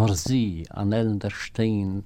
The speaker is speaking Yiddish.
nur sie an ellen der Stein,